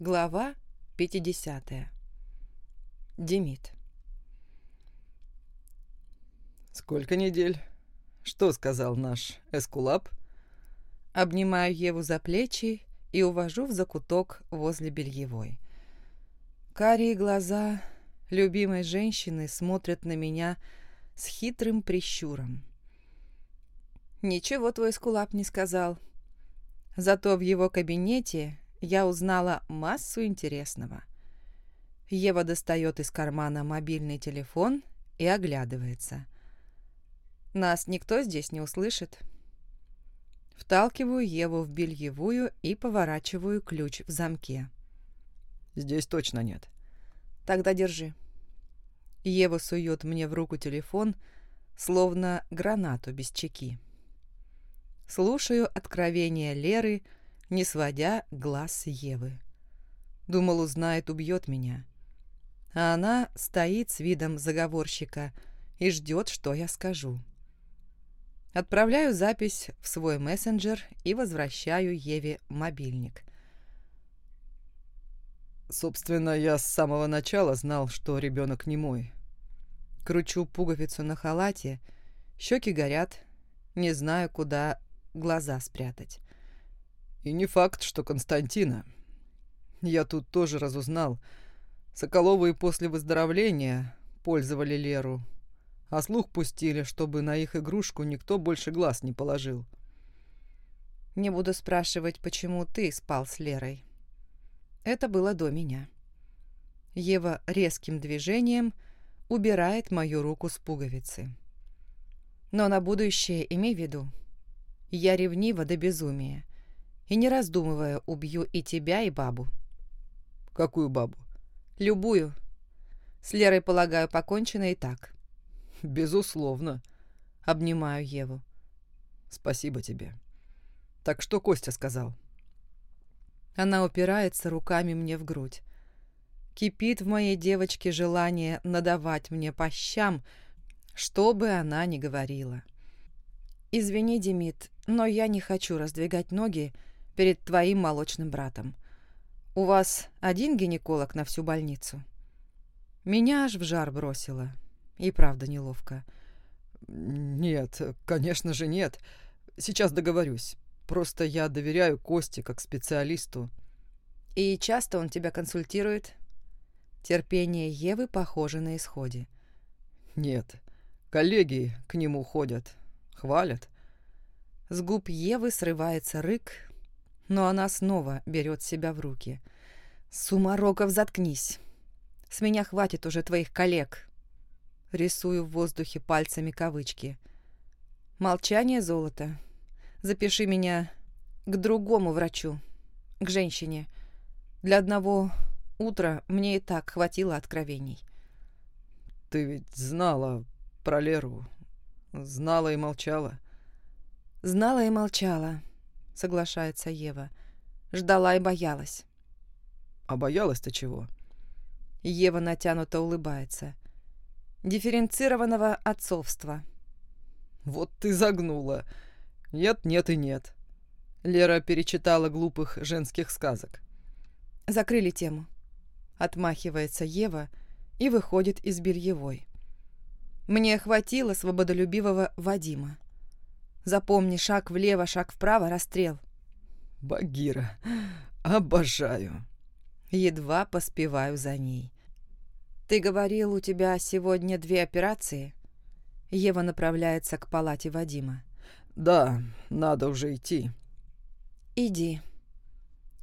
Глава 50. Демид. «Сколько недель? Что сказал наш Эскулап?» Обнимаю Еву за плечи и увожу в закуток возле бельевой. Карие глаза любимой женщины смотрят на меня с хитрым прищуром. Ничего твой Эскулап не сказал. Зато в его кабинете я узнала массу интересного. Ева достает из кармана мобильный телефон и оглядывается. Нас никто здесь не услышит. Вталкиваю Еву в бельевую и поворачиваю ключ в замке. «Здесь точно нет». «Тогда держи». Ева сует мне в руку телефон, словно гранату без чеки. Слушаю откровения Леры, не сводя глаз с Евы. Думал, узнает, убьет меня. А она стоит с видом заговорщика и ждет, что я скажу. Отправляю запись в свой мессенджер и возвращаю Еве мобильник. Собственно, я с самого начала знал, что ребенок не мой. Кручу пуговицу на халате, щеки горят, не знаю, куда глаза спрятать. И не факт, что Константина. Я тут тоже разузнал. Соколовы после выздоровления пользовали Леру, а слух пустили, чтобы на их игрушку никто больше глаз не положил. Не буду спрашивать, почему ты спал с Лерой. Это было до меня. Ева резким движением убирает мою руку с пуговицы. Но на будущее имей в виду. Я ревнива до безумия и, не раздумывая, убью и тебя, и бабу». «Какую бабу?» «Любую. С Лерой, полагаю, покончено и так». «Безусловно». Обнимаю Еву. «Спасибо тебе. Так что Костя сказал?» Она упирается руками мне в грудь. Кипит в моей девочке желание надавать мне по щам, что бы она ни говорила. «Извини, Демид, но я не хочу раздвигать ноги перед твоим молочным братом. У вас один гинеколог на всю больницу?» Меня аж в жар бросило. И правда неловко. «Нет, конечно же нет. Сейчас договорюсь. Просто я доверяю Косте как специалисту». «И часто он тебя консультирует?» Терпение Евы похоже на исходе. «Нет, коллеги к нему ходят, хвалят». С губ Евы срывается рык, но она снова берет себя в руки. «Сумароков, заткнись! С меня хватит уже твоих коллег!» Рисую в воздухе пальцами кавычки. «Молчание золото. Запиши меня к другому врачу, к женщине. Для одного утра мне и так хватило откровений». «Ты ведь знала про Леру, знала и молчала». «Знала и молчала», соглашается Ева. Ждала и боялась. А боялась-то чего? Ева натянуто улыбается. Дифференцированного отцовства. Вот ты загнула. Нет, нет и нет. Лера перечитала глупых женских сказок. Закрыли тему. Отмахивается Ева и выходит из бельевой. Мне хватило свободолюбивого Вадима. Запомни, шаг влево, шаг вправо, расстрел. Багира, обожаю. Едва поспеваю за ней. Ты говорил, у тебя сегодня две операции? Ева направляется к палате Вадима. Да, надо уже идти. Иди.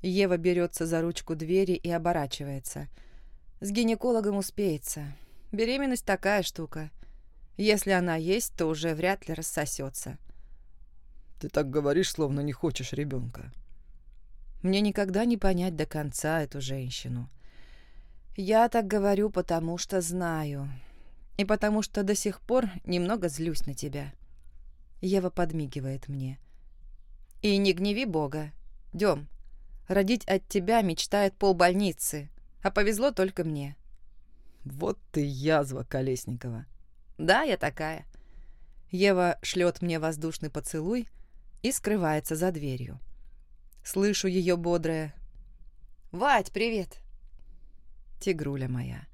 Ева берется за ручку двери и оборачивается. С гинекологом успеется. Беременность такая штука. Если она есть, то уже вряд ли рассосется. Ты так говоришь, словно не хочешь ребенка. Мне никогда не понять до конца эту женщину. Я так говорю, потому что знаю. И потому что до сих пор немного злюсь на тебя. Ева подмигивает мне. И не гневи Бога. Дем. Родить от тебя мечтает полбольницы, а повезло только мне. Вот ты язва, Колесникова. Да, я такая. Ева шлет мне воздушный поцелуй, и скрывается за дверью. Слышу ее бодрое. Вать, привет!» Тигруля моя.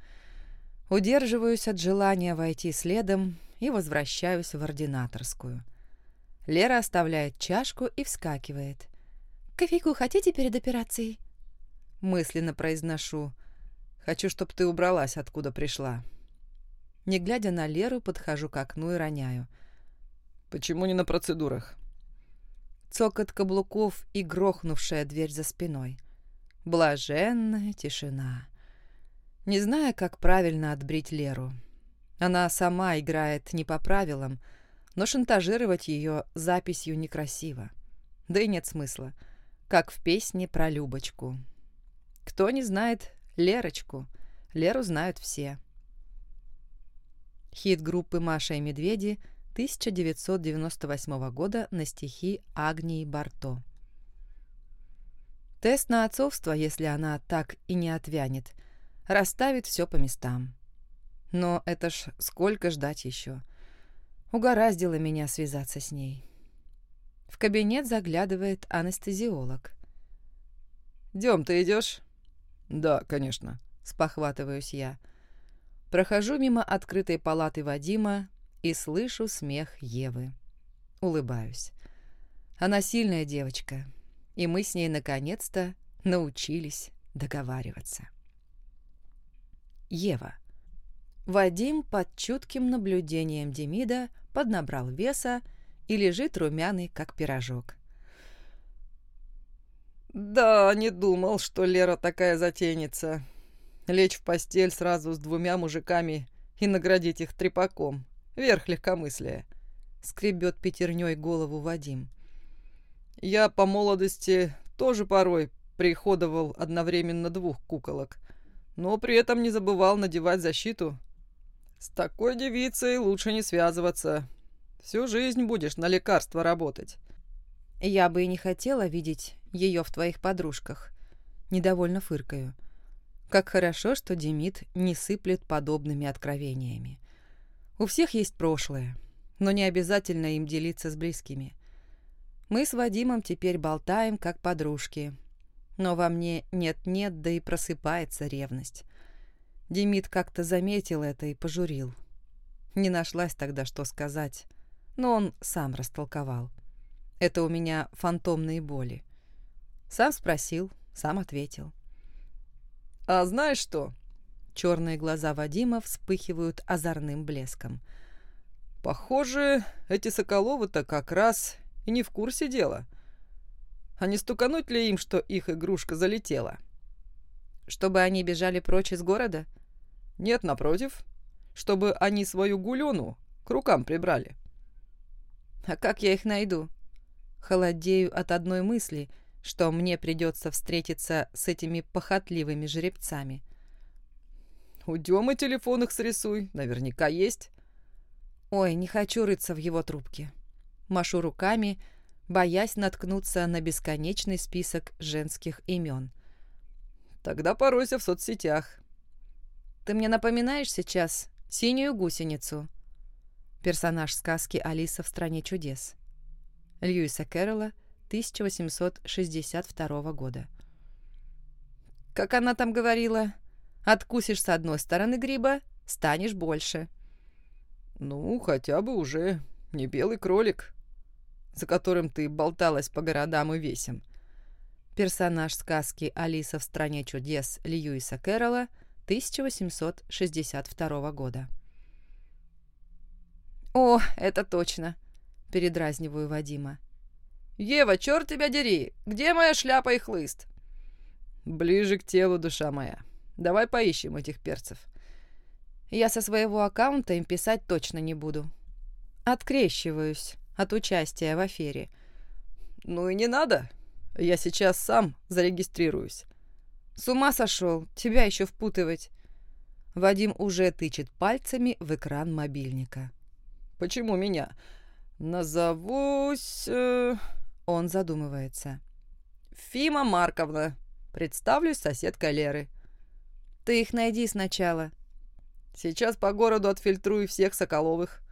Удерживаюсь от желания войти следом и возвращаюсь в ординаторскую. Лера оставляет чашку и вскакивает. «Кофейку хотите перед операцией?» Мысленно произношу. «Хочу, чтобы ты убралась, откуда пришла». Не глядя на Леру, подхожу к окну и роняю. «Почему не на процедурах?» Цокот каблуков и грохнувшая дверь за спиной. Блаженная тишина. Не зная, как правильно отбрить Леру. Она сама играет не по правилам, но шантажировать ее записью некрасиво. Да и нет смысла, как в песне про Любочку. Кто не знает Лерочку, Леру знают все. Хит группы «Маша и медведи» 1998 года на стихи Агнии Барто. Тест на отцовство, если она так и не отвянет, расставит все по местам. Но это ж сколько ждать еще. Угораздило меня связаться с ней. В кабинет заглядывает анестезиолог. «Дем, ты идешь?» «Да, конечно», — спохватываюсь я. Прохожу мимо открытой палаты Вадима и слышу смех Евы. Улыбаюсь. Она сильная девочка, и мы с ней наконец-то научились договариваться. Ева. Вадим под чутким наблюдением Демида поднабрал веса и лежит румяный, как пирожок. «Да, не думал, что Лера такая затейница. Лечь в постель сразу с двумя мужиками и наградить их трепаком. Верх легкомыслия», — скребет пятерней голову Вадим. «Я по молодости тоже порой приходовал одновременно двух куколок, но при этом не забывал надевать защиту. С такой девицей лучше не связываться. Всю жизнь будешь на лекарства работать». «Я бы и не хотела видеть ее в твоих подружках», — недовольно фыркаю. «Как хорошо, что Демид не сыплет подобными откровениями. У всех есть прошлое, но не обязательно им делиться с близкими. Мы с Вадимом теперь болтаем, как подружки, но во мне нет-нет, да и просыпается ревность. Демид как-то заметил это и пожурил. Не нашлась тогда, что сказать, но он сам растолковал. Это у меня фантомные боли. Сам спросил, сам ответил. «А знаешь что?» Черные глаза Вадима вспыхивают озорным блеском. «Похоже, эти Соколовы-то как раз и не в курсе дела. А не стукануть ли им, что их игрушка залетела?» «Чтобы они бежали прочь из города?» «Нет, напротив. Чтобы они свою гулену к рукам прибрали». «А как я их найду?» Холодею от одной мысли, что мне придется встретиться с этими похотливыми жеребцами. «У Демы телефон их срисуй, наверняка есть». «Ой, не хочу рыться в его трубке». Машу руками, боясь наткнуться на бесконечный список женских имен. «Тогда поройся в соцсетях». «Ты мне напоминаешь сейчас синюю гусеницу?» Персонаж сказки «Алиса в стране чудес». Льюиса Кэрролла, 1862 года. «Как она там говорила?» Откусишь с одной стороны гриба, станешь больше. Ну, хотя бы уже не белый кролик, за которым ты болталась по городам и весям. Персонаж сказки «Алиса в стране чудес» Льюиса Кэрролла 1862 года. «О, это точно!» – передразниваю Вадима. «Ева, черт тебя дери! Где моя шляпа и хлыст?» «Ближе к телу, душа моя. Давай поищем этих перцев. Я со своего аккаунта им писать точно не буду. Открещиваюсь от участия в афере. Ну и не надо. Я сейчас сам зарегистрируюсь. С ума сошел, тебя еще впутывать. Вадим уже тычет пальцами в экран мобильника. Почему меня? Назовусь... Э... Он задумывается. Фима Марковна. Представлюсь соседкой Леры. Ты их найди сначала. Сейчас по городу отфильтрую всех Соколовых.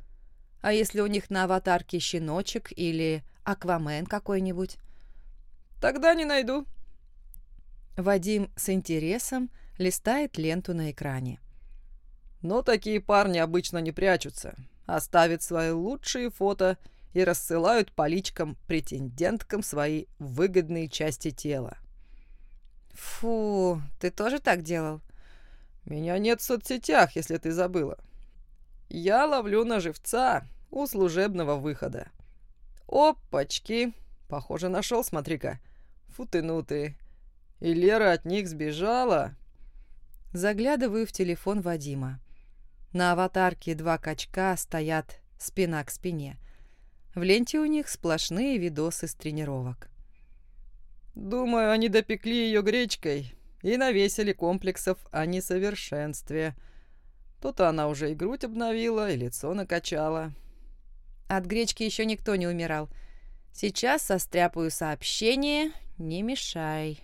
А если у них на аватарке щеночек или аквамен какой-нибудь? Тогда не найду. Вадим с интересом листает ленту на экране. Но такие парни обычно не прячутся, оставят свои лучшие фото и рассылают по личкам претенденткам свои выгодные части тела. Фу, ты тоже так делал? Меня нет в соцсетях, если ты забыла. Я ловлю на живца у служебного выхода. Опачки! Похоже, нашел, смотри-ка. Футынутые. И Лера от них сбежала. Заглядываю в телефон Вадима. На аватарке два качка стоят спина к спине. В ленте у них сплошные видосы с тренировок. Думаю, они допекли ее гречкой и навесили комплексов о несовершенстве. То-то она уже и грудь обновила, и лицо накачала. От гречки еще никто не умирал. Сейчас состряпаю сообщение, не мешай.